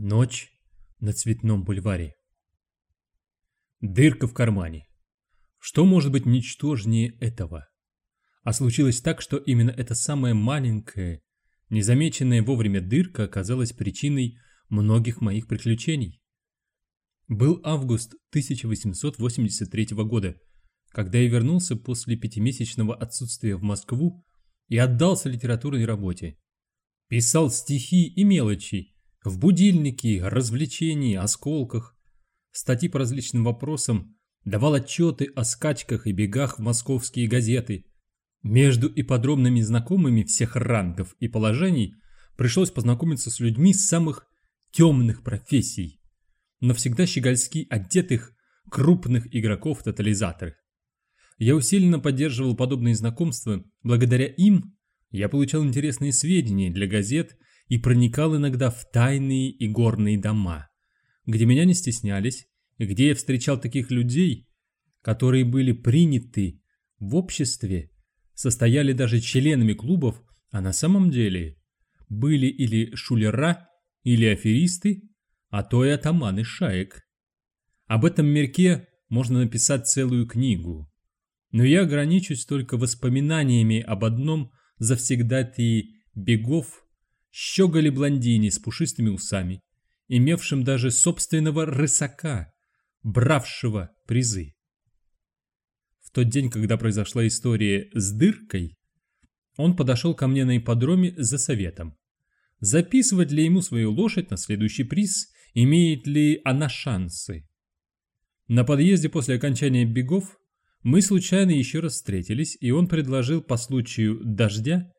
Ночь на Цветном бульваре. Дырка в кармане. Что может быть ничтожнее этого? А случилось так, что именно эта самая маленькая, незамеченная вовремя дырка оказалась причиной многих моих приключений. Был август 1883 года, когда я вернулся после пятимесячного отсутствия в Москву и отдался литературной работе. Писал стихи и мелочи, в будильнике, развлечении, осколках, статьи по различным вопросам, давал отчеты о скачках и бегах в московские газеты. Между и подробными знакомыми всех рангов и положений пришлось познакомиться с людьми самых темных профессий, но всегда щегольски одетых крупных игроков тотализаторов. Я усиленно поддерживал подобные знакомства, благодаря им я получал интересные сведения для газет и проникал иногда в тайные и горные дома, где меня не стеснялись, и где я встречал таких людей, которые были приняты в обществе, состояли даже членами клубов, а на самом деле были или шулера, или аферисты, а то и атаманы шаек. Об этом мерке можно написать целую книгу. Но я ограничусь только воспоминаниями об одном завсегдатые бегов щеголи блондине с пушистыми усами, имевшим даже собственного рысака, бравшего призы. В тот день, когда произошла история с дыркой, он подошел ко мне на ипподроме за советом. Записывать ли ему свою лошадь на следующий приз, имеет ли она шансы. На подъезде после окончания бегов мы случайно еще раз встретились, и он предложил по случаю дождя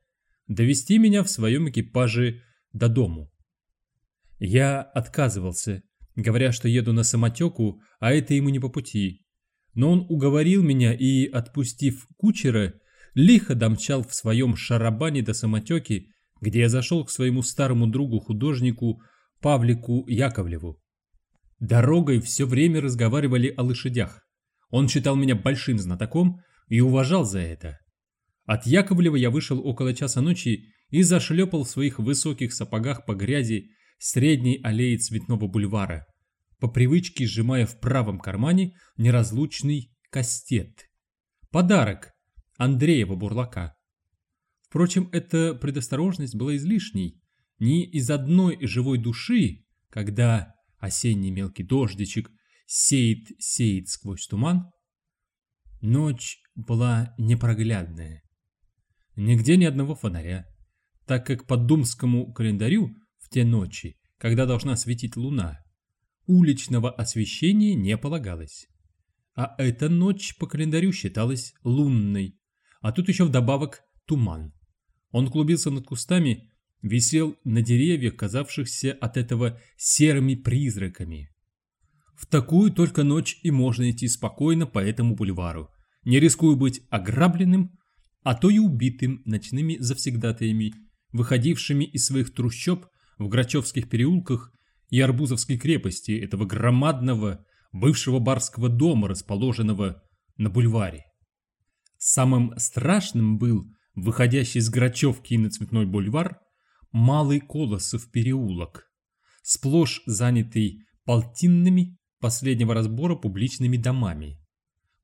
довести меня в своем экипаже до дому. Я отказывался, говоря, что еду на самотеку, а это ему не по пути. Но он уговорил меня и, отпустив кучера, лихо домчал в своем шарабане до самотеки, где я зашел к своему старому другу-художнику Павлику Яковлеву. Дорогой все время разговаривали о лошадях. Он считал меня большим знатоком и уважал за это. От Яковлева я вышел около часа ночи и зашлепал в своих высоких сапогах по грязи средней аллеи Цветного бульвара, по привычке сжимая в правом кармане неразлучный кастет. Подарок Андреева Бурлака. Впрочем, эта предосторожность была излишней. Ни из одной живой души, когда осенний мелкий дождичек сеет-сеет сквозь туман, ночь была непроглядная. Нигде ни одного фонаря, так как по думскому календарю в те ночи, когда должна светить луна, уличного освещения не полагалось. А эта ночь по календарю считалась лунной, а тут еще вдобавок туман. Он клубился над кустами, висел на деревьях, казавшихся от этого серыми призраками. В такую только ночь и можно идти спокойно по этому бульвару, не рискуя быть ограбленным а то и убитым ночными завсегдатаями, выходившими из своих трущоб в Грачевских переулках и Арбузовской крепости этого громадного бывшего барского дома, расположенного на бульваре. Самым страшным был выходящий с Грачевки на Цветной бульвар Малый Колосов переулок, сплошь занятый полтинными последнего разбора публичными домами.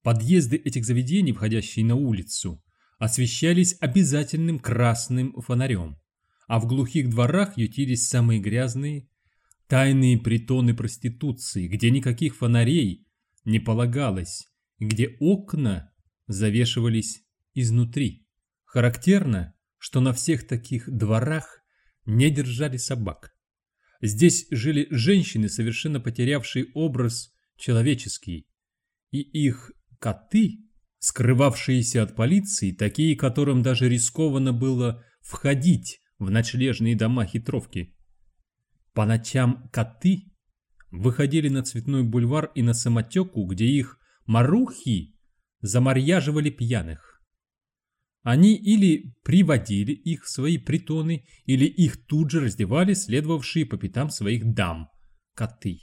Подъезды этих заведений, входящие на улицу, освещались обязательным красным фонарем, а в глухих дворах ютились самые грязные, тайные притоны проституции, где никаких фонарей не полагалось, где окна завешивались изнутри. Характерно, что на всех таких дворах не держали собак. Здесь жили женщины, совершенно потерявшие образ человеческий, и их коты скрывавшиеся от полиции, такие, которым даже рискованно было входить в ночлежные дома хитровки. По ночам коты выходили на Цветной бульвар и на самотеку, где их марухи замарьяживали пьяных. Они или приводили их в свои притоны, или их тут же раздевали следовавшие по пятам своих дам, коты.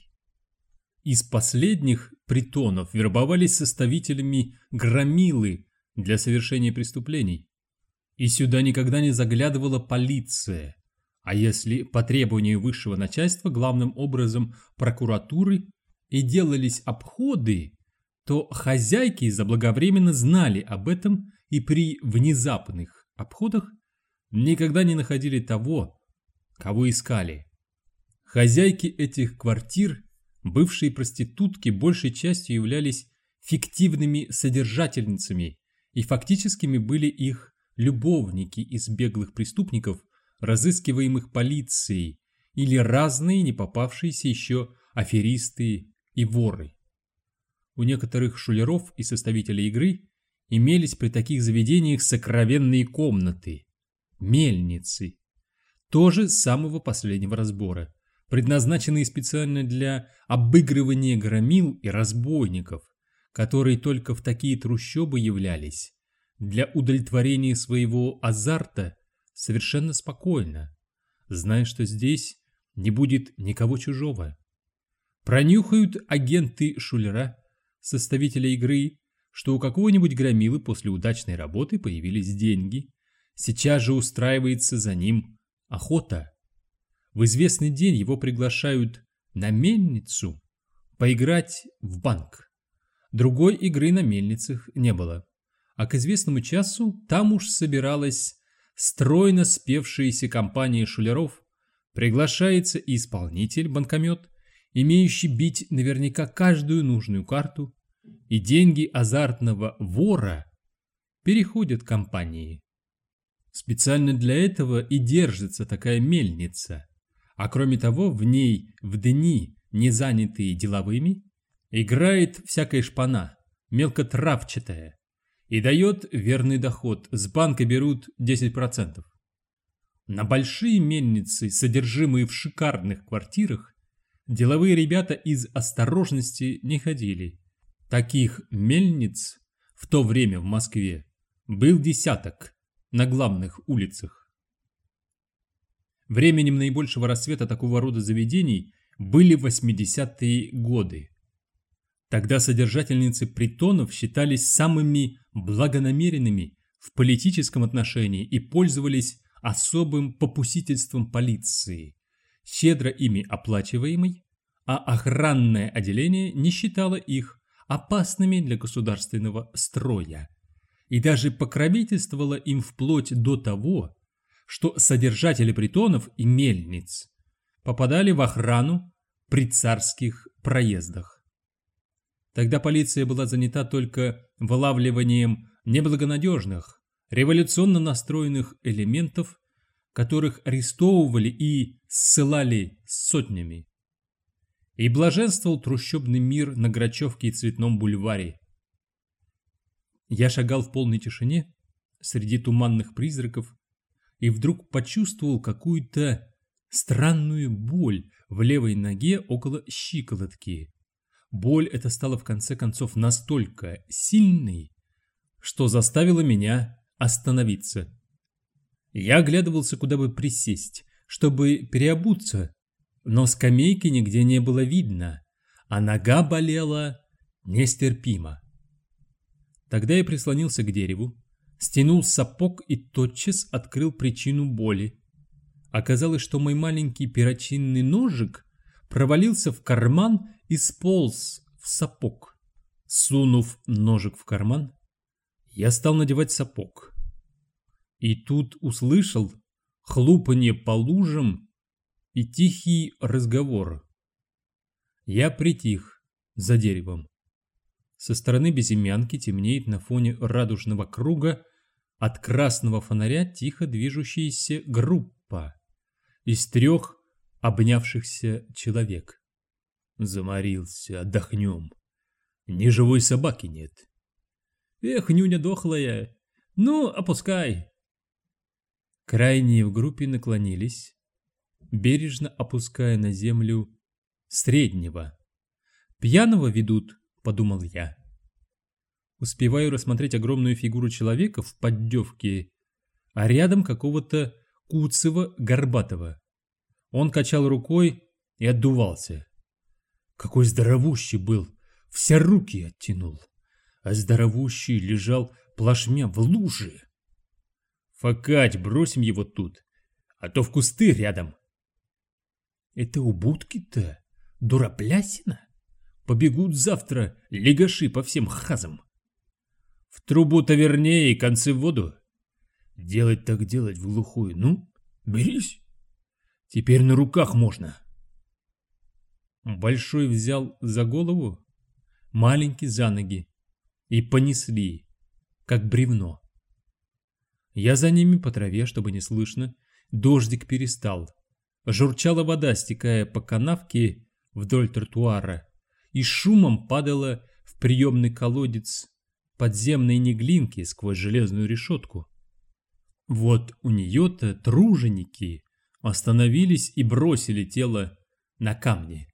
Из последних притонов вербовались составителями громилы для совершения преступлений. И сюда никогда не заглядывала полиция, а если по требованию высшего начальства, главным образом прокуратуры, и делались обходы, то хозяйки заблаговременно знали об этом и при внезапных обходах никогда не находили того, кого искали. Хозяйки этих квартир, бывшие проститутки, большей частью являлись фиктивными содержательницами и фактическими были их любовники из беглых преступников, разыскиваемых полицией, или разные не попавшиеся еще аферисты и воры. У некоторых шулеров и составителей игры имелись при таких заведениях сокровенные комнаты, мельницы, тоже самого последнего разбора, предназначенные специально для обыгрывания громил и разбойников, которые только в такие трущобы являлись, для удовлетворения своего азарта совершенно спокойно, зная, что здесь не будет никого чужого. Пронюхают агенты шулера, составителя игры, что у какого-нибудь громилы после удачной работы появились деньги. Сейчас же устраивается за ним охота. В известный день его приглашают на мельницу поиграть в банк. Другой игры на мельницах не было. А к известному часу там уж собиралась стройно спевшаяся компания шулеров, приглашается и исполнитель-банкомет, имеющий бить наверняка каждую нужную карту, и деньги азартного вора переходят компании. Специально для этого и держится такая мельница. А кроме того, в ней в дни, не занятые деловыми, играет всякая шпана, мелкотравчатая, и дает верный доход, с банка берут 10%. На большие мельницы, содержимые в шикарных квартирах, деловые ребята из осторожности не ходили. Таких мельниц в то время в Москве был десяток на главных улицах. Временем наибольшего расцвета такого рода заведений были 80-е годы. Тогда содержательницы притонов считались самыми благонамеренными в политическом отношении и пользовались особым попустительством полиции щедро ими оплачиваемой, а охранное отделение не считало их опасными для государственного строя и даже покровительствовало им вплоть до того, что содержатели притонов и мельниц попадали в охрану при царских проездах. Тогда полиция была занята только вылавливанием неблагонадежных, революционно настроенных элементов которых арестовывали и ссылали сотнями. И блаженствовал трущобный мир на Грачевке и Цветном бульваре. Я шагал в полной тишине среди туманных призраков и вдруг почувствовал какую-то странную боль в левой ноге около щиколотки. Боль эта стала в конце концов настолько сильной, что заставила меня остановиться. Я оглядывался, куда бы присесть, чтобы переобуться, но скамейки нигде не было видно, а нога болела нестерпимо. Тогда я прислонился к дереву, стянул сапог и тотчас открыл причину боли. Оказалось, что мой маленький перочинный ножик провалился в карман и сполз в сапог. Сунув ножик в карман, я стал надевать сапог. И тут услышал хлупанье по лужам и тихий разговор. Я притих за деревом. Со стороны безымянки темнеет на фоне радужного круга от красного фонаря тихо движущаяся группа из трех обнявшихся человек. Заморился, отдохнем. Ни живой собаки нет. Эх, нюня дохлая. Ну, опускай. Крайние в группе наклонились, бережно опуская на землю среднего. «Пьяного ведут», — подумал я. Успеваю рассмотреть огромную фигуру человека в поддевке, а рядом какого-то куцего горбатого. Он качал рукой и отдувался. Какой здоровущий был, все руки оттянул, а здоровущий лежал плашмя в луже. Факать, бросим его тут. а то в кусты рядом. Это у будки-то дураплясина? Побегут завтра легаши по всем хазам. В трубу-то вернее и концы в воду. Делать так делать в глухую. Ну, берись. Теперь на руках можно. Большой взял за голову, маленький за ноги и понесли, как бревно. Я за ними по траве, чтобы не слышно, дождик перестал. Журчала вода, стекая по канавке вдоль тротуара, и шумом падала в приемный колодец подземной неглинки сквозь железную решетку. Вот у нее-то труженики остановились и бросили тело на камни.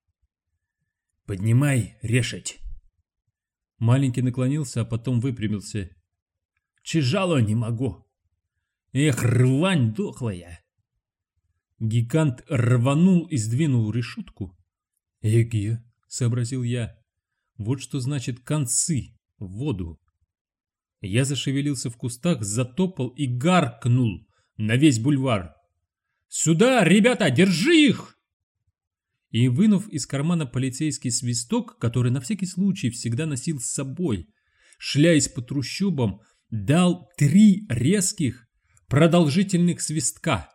«Поднимай, решать!» Маленький наклонился, а потом выпрямился. «Чижало не могу!» «Эх, рвань дохлая!» Гигант рванул и сдвинул решетку. «Эге!» — сообразил я. «Вот что значит концы в воду!» Я зашевелился в кустах, затопал и гаркнул на весь бульвар. «Сюда, ребята, держи их!» И, вынув из кармана полицейский свисток, который на всякий случай всегда носил с собой, шляясь по трущобам, дал три резких, продолжительных свистка.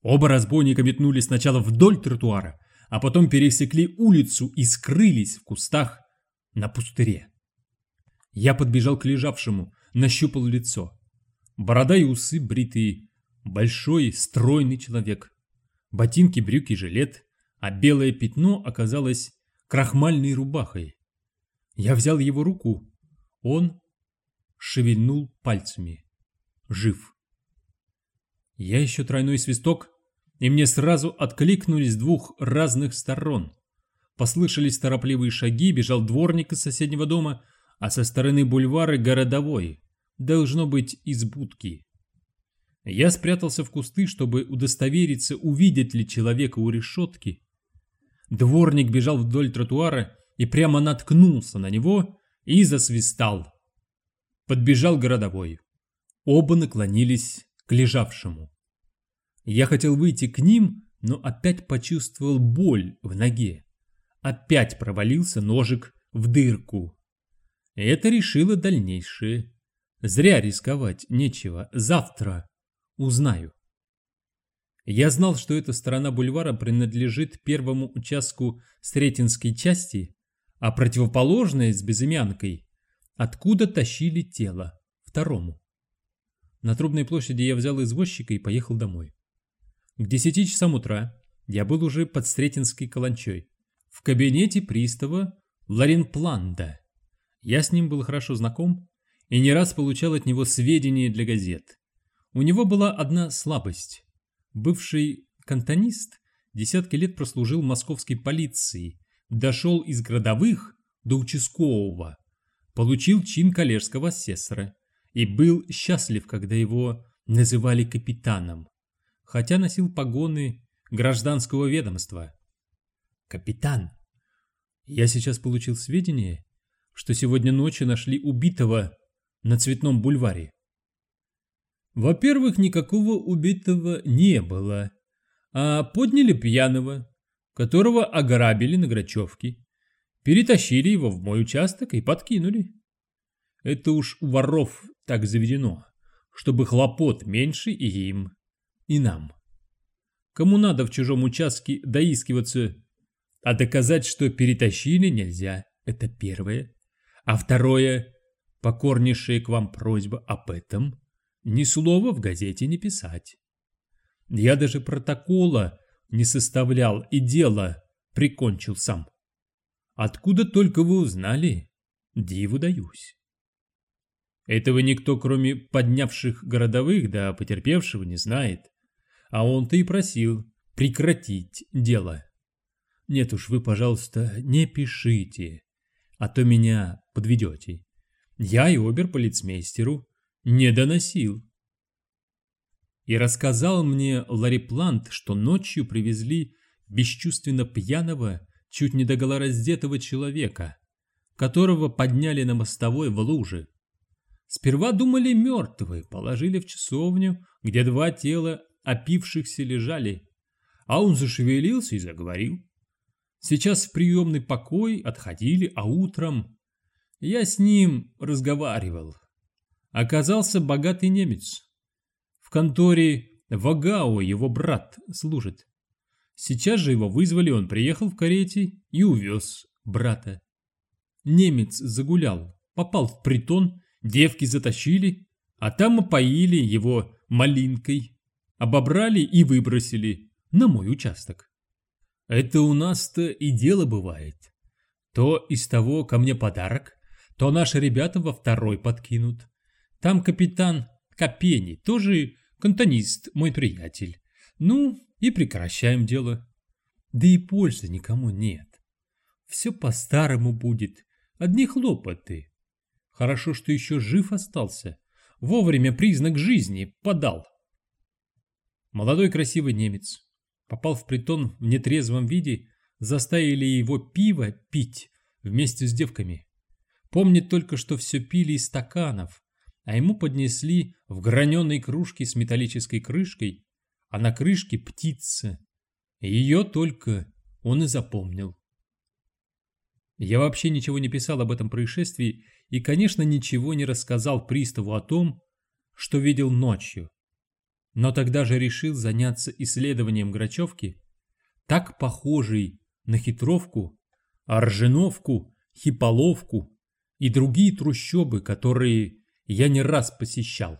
Оба разбойника метнулись сначала вдоль тротуара, а потом пересекли улицу и скрылись в кустах на пустыре. Я подбежал к лежавшему, нащупал лицо. Борода и усы бритые, большой, стройный человек. Ботинки, брюки, жилет, а белое пятно оказалось крахмальной рубахой. Я взял его руку. Он шевельнул пальцами. Жив. Я еще тройной свисток, и мне сразу откликнулись с двух разных сторон. Послышались торопливые шаги, бежал дворник из соседнего дома — а со стороны бульвара городовой, должно быть из будки. Я спрятался в кусты, чтобы удостовериться, увидит ли человека у решетки. Дворник бежал вдоль тротуара и прямо наткнулся на него и засвистал. Подбежал городовой. Оба наклонились к лежавшему. Я хотел выйти к ним, но опять почувствовал боль в ноге. Опять провалился ножик в дырку. Это решило дальнейшее. Зря рисковать нечего. Завтра узнаю. Я знал, что эта сторона бульвара принадлежит первому участку Сретенской части, а противоположная с безымянкой, откуда тащили тело, второму. На Трубной площади я взял извозчика и поехал домой. К десяти часам утра я был уже под Сретенской каланчой, в кабинете пристава Ларенпланда. Я с ним был хорошо знаком и не раз получал от него сведения для газет. У него была одна слабость. Бывший кантонист десятки лет прослужил московской полиции, дошел из городовых до участкового, получил чин коллежского асессора и был счастлив, когда его называли капитаном, хотя носил погоны гражданского ведомства. Капитан. Я сейчас получил сведения, что сегодня ночью нашли убитого на Цветном бульваре. Во-первых, никакого убитого не было, а подняли пьяного, которого ограбили на Грачевке, перетащили его в мой участок и подкинули. Это уж у воров так заведено, чтобы хлопот меньше и им, и нам. Кому надо в чужом участке доискиваться, а доказать, что перетащили, нельзя. Это первое. А второе, покорнейшая к вам просьба об этом, ни слова в газете не писать. Я даже протокола не составлял и дело прикончил сам. Откуда только вы узнали, диву даюсь. Этого никто, кроме поднявших городовых да потерпевшего, не знает. А он-то и просил прекратить дело. Нет уж, вы, пожалуйста, не пишите а то меня подведете. Я и оберполицмейстеру не доносил. И рассказал мне Ларри Плант, что ночью привезли бесчувственно пьяного, чуть не догола раздетого человека, которого подняли на мостовой в луже. Сперва думали мертвый, положили в часовню, где два тела опившихся лежали, а он зашевелился и заговорил. Сейчас в приемный покой отходили, а утром я с ним разговаривал. Оказался богатый немец. В конторе Вагао его брат служит. Сейчас же его вызвали, он приехал в карете и увез брата. Немец загулял, попал в притон, девки затащили, а там опоили его малинкой, обобрали и выбросили на мой участок. Это у нас-то и дело бывает. То из того ко мне подарок, то наши ребята во второй подкинут. Там капитан Капени, тоже кантонист, мой приятель. Ну, и прекращаем дело. Да и пользы никому нет. Все по-старому будет, одни хлопоты. Хорошо, что еще жив остался. Вовремя признак жизни подал. Молодой красивый немец попал в притон в нетрезвом виде, заставили его пиво пить вместе с девками. Помнит только, что все пили из стаканов, а ему поднесли в граненой кружке с металлической крышкой, а на крышке птица. Ее только он и запомнил. Я вообще ничего не писал об этом происшествии и, конечно, ничего не рассказал приставу о том, что видел ночью. Но тогда же решил заняться исследованием Грачевки, так похожей на хитровку, Орженовку, Хиполовку и другие трущобы, которые я не раз посещал.